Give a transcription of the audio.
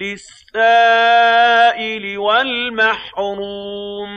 لِّلسَّائِلِ وَالْمَحْرُومِ.